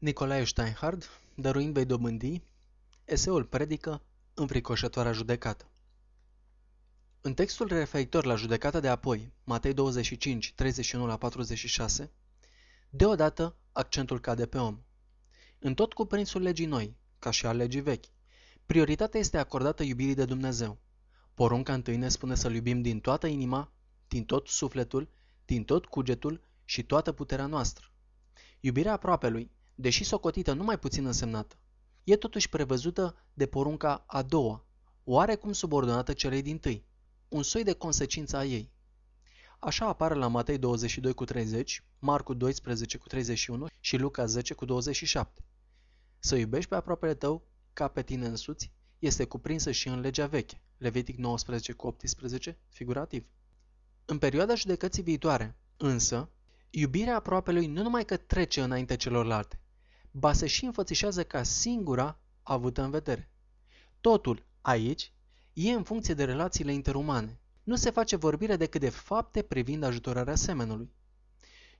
Nicolae Steinhard, dăruind vei dobândi, eseul predică înfricoșătoarea judecată. În textul referitor la judecata de apoi, Matei 25, 31 la 46, deodată accentul cade pe om. În tot cuprinsul legii noi, ca și al legii vechi, prioritatea este acordată iubirii de Dumnezeu. Porunca întâi ne spune să-L iubim din toată inima, din tot sufletul, din tot cugetul și toată puterea noastră. Iubirea aproapelui deși socotită numai puțin însemnată, e totuși prevăzută de porunca a doua, oarecum subordonată celei din tâi, un soi de consecință a ei. Așa apare la Matei 22 cu 30, Marcu 12 cu 31 și Luca 10 cu 27. Să iubești pe aproapele tău ca pe tine însuți este cuprinsă și în legea veche, Levitic 19 cu 18, figurativ. În perioada judecății viitoare, însă, iubirea aproapelui nu numai că trece înainte celorlalte, ba se și înfățișează ca singura avută în vedere. Totul, aici, e în funcție de relațiile interumane. Nu se face vorbire decât de fapte privind ajutorarea semenului.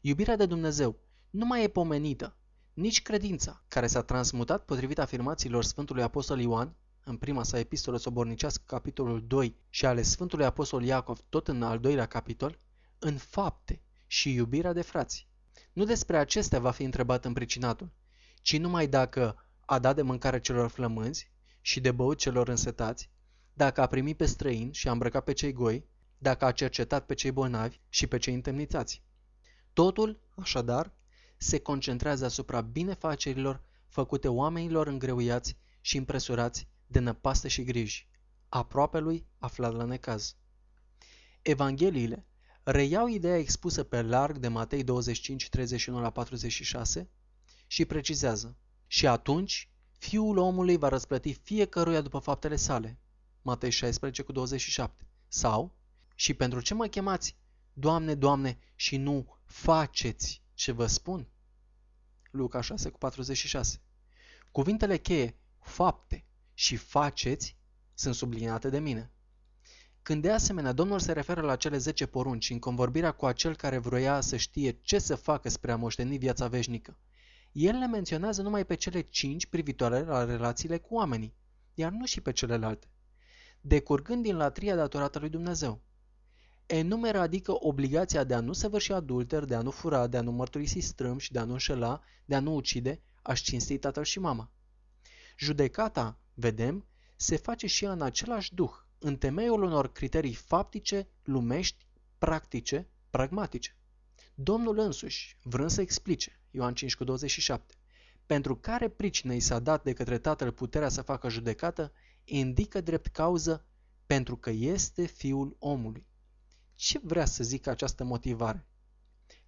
Iubirea de Dumnezeu nu mai e pomenită, nici credința, care s-a transmutat potrivit afirmațiilor Sfântului Apostol Ioan, în prima sa epistolă sobornicească, capitolul 2, și ale Sfântului Apostol Iacov, tot în al doilea capitol, în fapte și iubirea de frați. Nu despre acestea va fi întrebat împricinatul, ci numai dacă a dat de mâncare celor flămânzi și de băut celor însetați, dacă a primit pe străini și a îmbrăcat pe cei goi, dacă a cercetat pe cei bolnavi și pe cei întemnițați. Totul, așadar, se concentrează asupra binefacerilor făcute oamenilor îngreuiați și impresurați de năpaste și griji, aproape lui aflat la necaz. Evangheliile reiau ideea expusă pe larg de Matei 25, 31 la 46 și precizează. Și atunci, fiul omului va răsplăti fiecăruia după faptele sale. Matei 16 cu 27. Sau, și pentru ce mă chemați, Doamne, Doamne, și nu faceți ce vă spun? Luca 6 cu 46. Cuvintele cheie, fapte și faceți, sunt subliniate de mine. Când de asemenea Domnul se referă la cele 10 porunci în convorbirea cu acel care vroia să știe ce să facă spre a moșteni viața veșnică, el le menționează numai pe cele cinci privitoare la relațiile cu oamenii, iar nu și pe celelalte, decurgând din latria datorată lui Dumnezeu. Enumeră adică obligația de a nu săvârși adulter, de a nu fura, de a nu mărturisi strâm și de a nu înșela, de a nu ucide, aș cinsti tatăl și mama. Judecata, vedem, se face și ea în același duh, în temeiul unor criterii faptice, lumești, practice, pragmatice. Domnul însuși, vrând să explice, Ioan 5 cu 27, pentru care pricină i s-a dat de către Tatăl puterea să facă judecată, indică drept cauză pentru că este Fiul omului. Ce vrea să zică această motivare?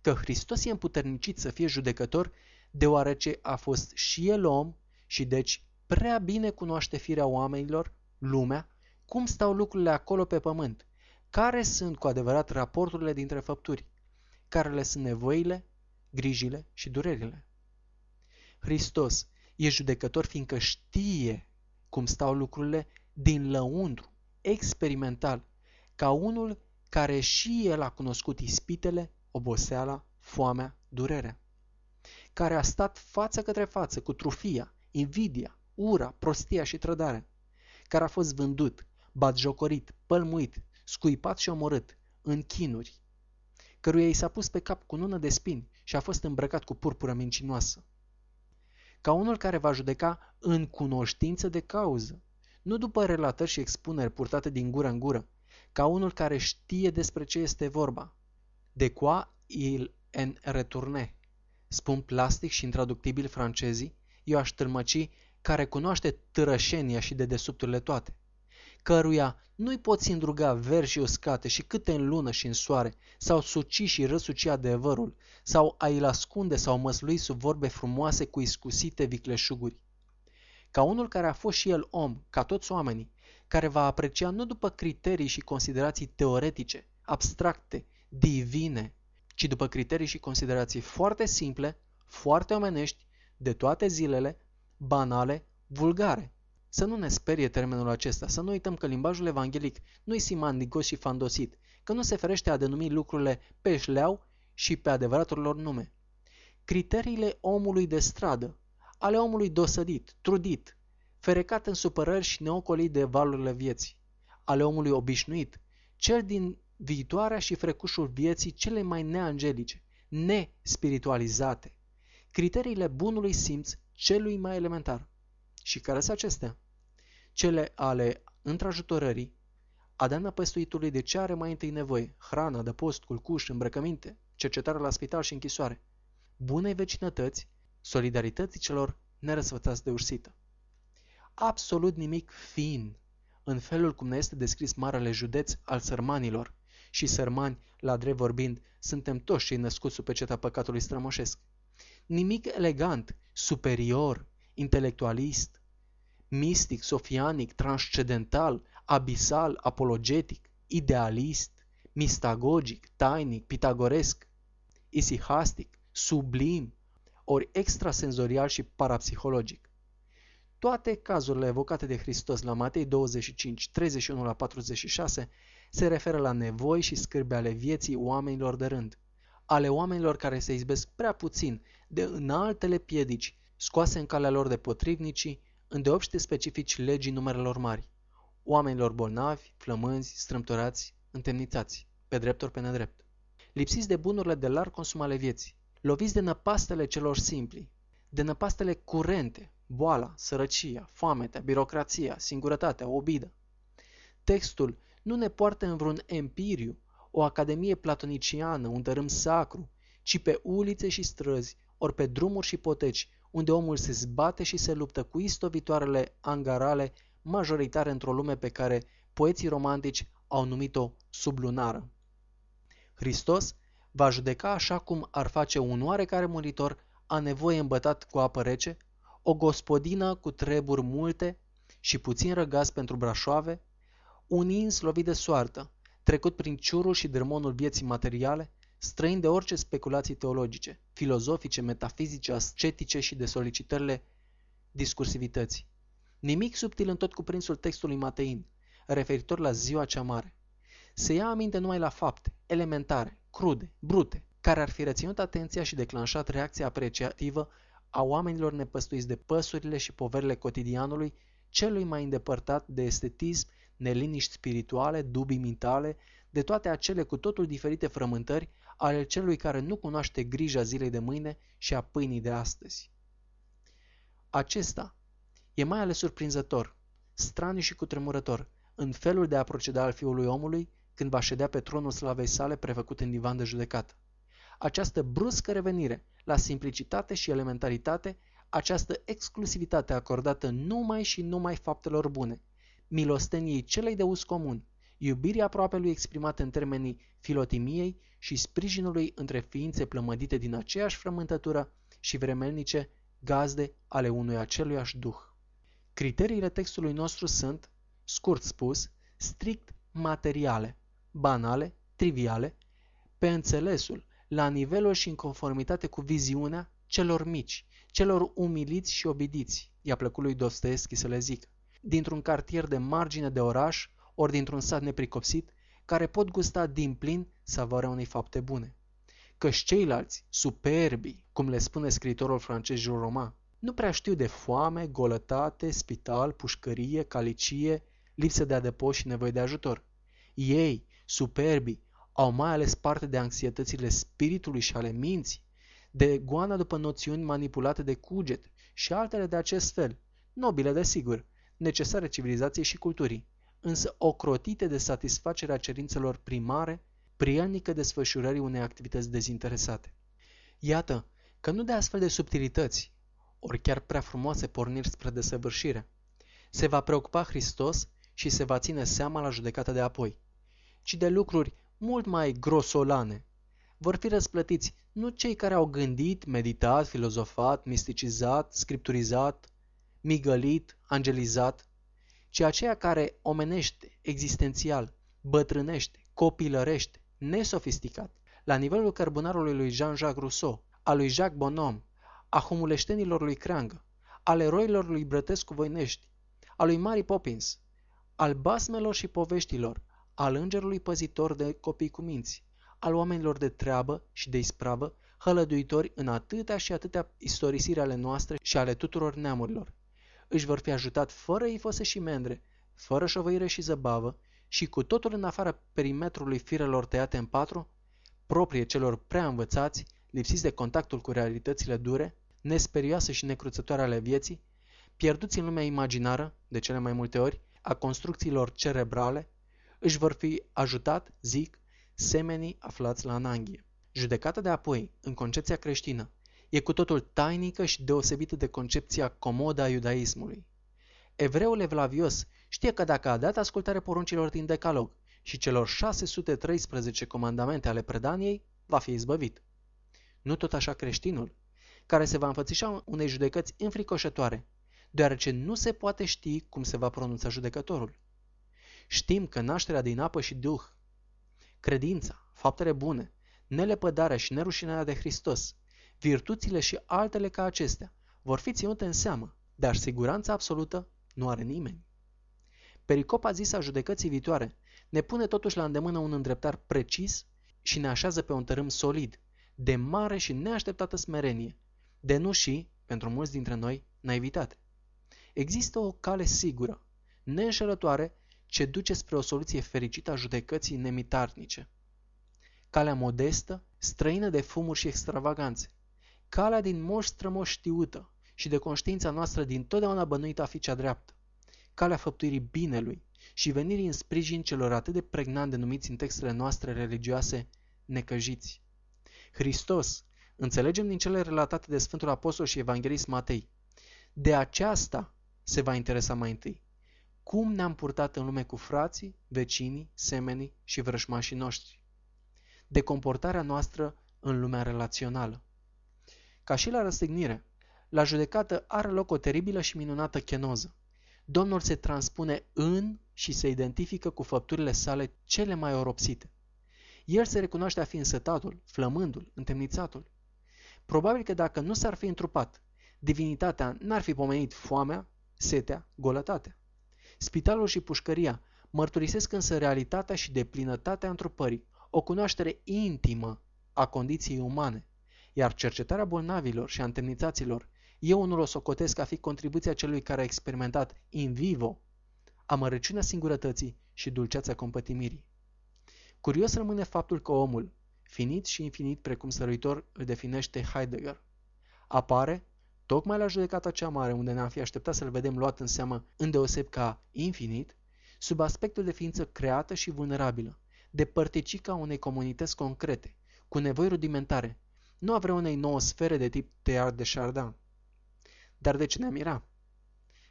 Că Hristos e împuternicit să fie judecător deoarece a fost și El om și deci prea bine cunoaște firea oamenilor, lumea, cum stau lucrurile acolo pe pământ, care sunt cu adevărat raporturile dintre făpturi, care le sunt nevoile, grijile și durerile. Hristos e judecător fiindcă știe cum stau lucrurile din lăuntru, experimental, ca unul care și el a cunoscut ispitele, oboseala, foamea, durerea, care a stat față către față cu trufia, invidia, ura, prostia și trădarea, care a fost vândut, batjocorit, pălmuit, scuipat și omorât, în chinuri, căruia i s-a pus pe cap cu nună de spini și a fost îmbrăcat cu purpură mincinoasă. Ca unul care va judeca în cunoștință de cauză, nu după relatări și expuneri purtate din gură în gură, ca unul care știe despre ce este vorba. De qua il en retourne, spun plastic și intraductibil francezii, eu aș tâlmăci care cunoaște târășenia și de desubturile toate căruia nu-i poți îndruga verzi uscate și câte în lună și în soare, sau suci și răsuci adevărul, sau a i ascunde sau măslui sub vorbe frumoase cu iscusite vicleșuguri. Ca unul care a fost și el om, ca toți oamenii, care va aprecia nu după criterii și considerații teoretice, abstracte, divine, ci după criterii și considerații foarte simple, foarte omenești, de toate zilele, banale, vulgare. Să nu ne sperie termenul acesta, să nu uităm că limbajul evanghelic nu-i simandicos și fandosit, că nu se ferește a denumi lucrurile pe șleau și pe adevăratul lor nume. Criteriile omului de stradă, ale omului dosădit, trudit, ferecat în supărări și neocolit de valurile vieții, ale omului obișnuit, cel din viitoarea și frecușul vieții cele mai neangelice, nespiritualizate, criteriile bunului simț celui mai elementar. Și care sunt acestea? Cele ale întrajutorării, Adana păstuitului de ce are mai întâi nevoie, hrana, de post, culcuș, îmbrăcăminte, cercetare la spital și închisoare, bunei vecinătăți, solidarității celor nerăsfățați de ursită. Absolut nimic fin în felul cum ne este descris marele județ al sărmanilor, și sărmani, la drept vorbind, suntem toți cei născuți sub peceta păcatului strămoșesc. Nimic elegant, superior, intelectualist, mistic, sofianic, transcendental, abisal, apologetic, idealist, mistagogic, tainic, pitagoresc, isihastic, sublim, ori extrasenzorial și parapsihologic. Toate cazurile evocate de Hristos la Matei 25, 31 la 46 se referă la nevoi și scârbe ale vieții oamenilor de rând, ale oamenilor care se izbesc prea puțin de înaltele piedici scoase în calea lor de potrivnicii, îndeopște specifici legii numerelor mari, oamenilor bolnavi, flămânzi, strâmtorați, întemnițați, pe drept ori pe nedrept, lipsiți de bunurile de larg consum ale vieții, loviți de năpastele celor simpli, de năpastele curente, boala, sărăcia, foametea, birocrația, singurătatea, obidă. Textul nu ne poartă în vreun empiriu, o academie platoniciană, un tărâm sacru, ci pe ulițe și străzi, ori pe drumuri și poteci, unde omul se zbate și se luptă cu istovitoarele angarale majoritare într-o lume pe care poeții romantici au numit-o sublunară. Hristos va judeca așa cum ar face un oarecare muritor a nevoie îmbătat cu apă rece, o gospodină cu treburi multe și puțin răgaz pentru brașoave, un ins lovit de soartă, trecut prin ciurul și dermonul vieții materiale, străin de orice speculații teologice, filozofice, metafizice, ascetice și de solicitările discursivității. Nimic subtil în tot cuprinsul textului Matein, referitor la ziua cea mare. Se ia aminte numai la fapte, elementare, crude, brute, care ar fi reținut atenția și declanșat reacția apreciativă a oamenilor nepăstuiți de păsurile și poverile cotidianului, celui mai îndepărtat de estetism, neliniști spirituale, dubii mentale, de toate acele cu totul diferite frământări ale celui care nu cunoaște grija zilei de mâine și a pâinii de astăzi. Acesta e mai ales surprinzător, straniu și cutremurător, în felul de a proceda al fiului omului când va ședea pe tronul slavei sale prefăcut în divan de judecată. Această bruscă revenire la simplicitate și elementaritate, această exclusivitate acordată numai și numai faptelor bune, milosteniei celei de uz comun, iubirii lui exprimată în termenii filotimiei și sprijinului între ființe plămădite din aceeași frământătură și vremelnice gazde ale unui aceluiași duh. Criteriile textului nostru sunt, scurt spus, strict materiale, banale, triviale, pe înțelesul, la nivelul și în conformitate cu viziunea celor mici, celor umiliți și obidiți, i-a plăcut lui Dostoevski să le zică, dintr-un cartier de margine de oraș ori dintr-un sat nepricopsit, care pot gusta din plin savoarea unei fapte bune. Căci ceilalți, superbi, cum le spune scriitorul francez Jules Romain, nu prea știu de foame, golătate, spital, pușcărie, calicie, lipsă de adăpost și nevoie de ajutor. Ei, superbii, au mai ales parte de anxietățile spiritului și ale minții, de goana după noțiuni manipulate de cuget și altele de acest fel, nobile desigur, necesare civilizației și culturii, însă ocrotite de satisfacerea cerințelor primare, prielnică desfășurării unei activități dezinteresate. Iată că nu de astfel de subtilități, ori chiar prea frumoase porniri spre desăvârșire, se va preocupa Hristos și se va ține seama la judecata de apoi, ci de lucruri mult mai grosolane. Vor fi răsplătiți nu cei care au gândit, meditat, filozofat, misticizat, scripturizat, migălit, angelizat, ci aceea care omenește, existențial, bătrânește, copilărește, nesofisticat, la nivelul cărbunarului lui Jean-Jacques Rousseau, a lui Jacques Bonhomme, a humuleștenilor lui Creangă, al eroilor lui Brătescu Voinești, a lui Mary Poppins, al basmelor și poveștilor, al îngerului păzitor de copii cu minți, al oamenilor de treabă și de ispravă, hălăduitori în atâtea și atâtea istorisiri ale noastre și ale tuturor neamurilor. Își vor fi ajutat fără ifose și mendre, fără șovăire și zăbavă și cu totul în afara perimetrului firelor tăiate în patru, proprie celor prea învățați, lipsiți de contactul cu realitățile dure, nesperioase și necruțătoare ale vieții, pierduți în lumea imaginară, de cele mai multe ori, a construcțiilor cerebrale, își vor fi ajutat, zic, semenii aflați la ananghie. Judecata de apoi, în concepția creștină, e cu totul tainică și deosebită de concepția comodă a iudaismului. Evreul evlavios știe că dacă a dat ascultare poruncilor din decalog și celor 613 comandamente ale predaniei, va fi izbăvit. Nu tot așa creștinul, care se va înfățișa unei judecăți înfricoșătoare, deoarece nu se poate ști cum se va pronunța judecătorul. Știm că nașterea din apă și duh, credința, faptele bune, nelepădarea și nerușinarea de Hristos, virtuțile și altele ca acestea, vor fi ținute în seamă, dar siguranța absolută nu are nimeni. Pericopa zisă a judecății viitoare ne pune totuși la îndemână un îndreptar precis și ne așează pe un tărâm solid, de mare și neașteptată smerenie, de nu și, pentru mulți dintre noi, naivitate. Există o cale sigură, neînșelătoare, ce duce spre o soluție fericită a judecății nemitarnice. Calea modestă, străină de fumuri și extravaganțe. Calea din moș strămoș știută și de conștiința noastră din totdeauna bănuită a fi cea dreaptă. Calea făptuirii binelui și venirii în sprijin celor atât de pregnant denumiți în textele noastre religioase necăjiți. Hristos, înțelegem din cele relatate de Sfântul Apostol și Evanghelist Matei, de aceasta se va interesa mai întâi. Cum ne-am purtat în lume cu frații, vecinii, semenii și vrășmașii noștri? De comportarea noastră în lumea relațională. Ca și la răstignire, la judecată are loc o teribilă și minunată chenoză. Domnul se transpune în și se identifică cu făpturile sale cele mai oropsite. El se recunoaște a fi însătatul, flămândul, întemnițatul. Probabil că dacă nu s-ar fi întrupat, divinitatea n-ar fi pomenit foamea, setea, golătatea. Spitalul și pușcăria mărturisesc însă realitatea și deplinătatea întrupării, o cunoaștere intimă a condiției umane, iar cercetarea bolnavilor și a întemnițaților eu unul o socotesc a fi contribuția celui care a experimentat in vivo amărăciunea singurătății și dulceața compătimirii. Curios rămâne faptul că omul, finit și infinit precum săruitor îl definește Heidegger, apare tocmai la judecata cea mare unde ne-am fi așteptat să-l vedem luat în seamă îndeoseb ca infinit, sub aspectul de ființă creată și vulnerabilă, de părticica unei comunități concrete, cu nevoi rudimentare, nu a vreunei nouă sfere de tip Tear de Chardin. Dar de ce ne mira?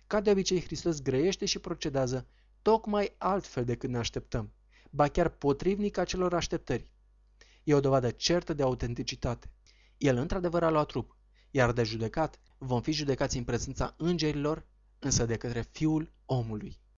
Ca de obicei, Hristos grăiește și procedează tocmai altfel decât ne așteptăm, ba chiar potrivnic acelor așteptări. E o dovadă certă de autenticitate. El într-adevăr a luat trup, iar de judecat vom fi judecați în prezența îngerilor, însă de către Fiul omului.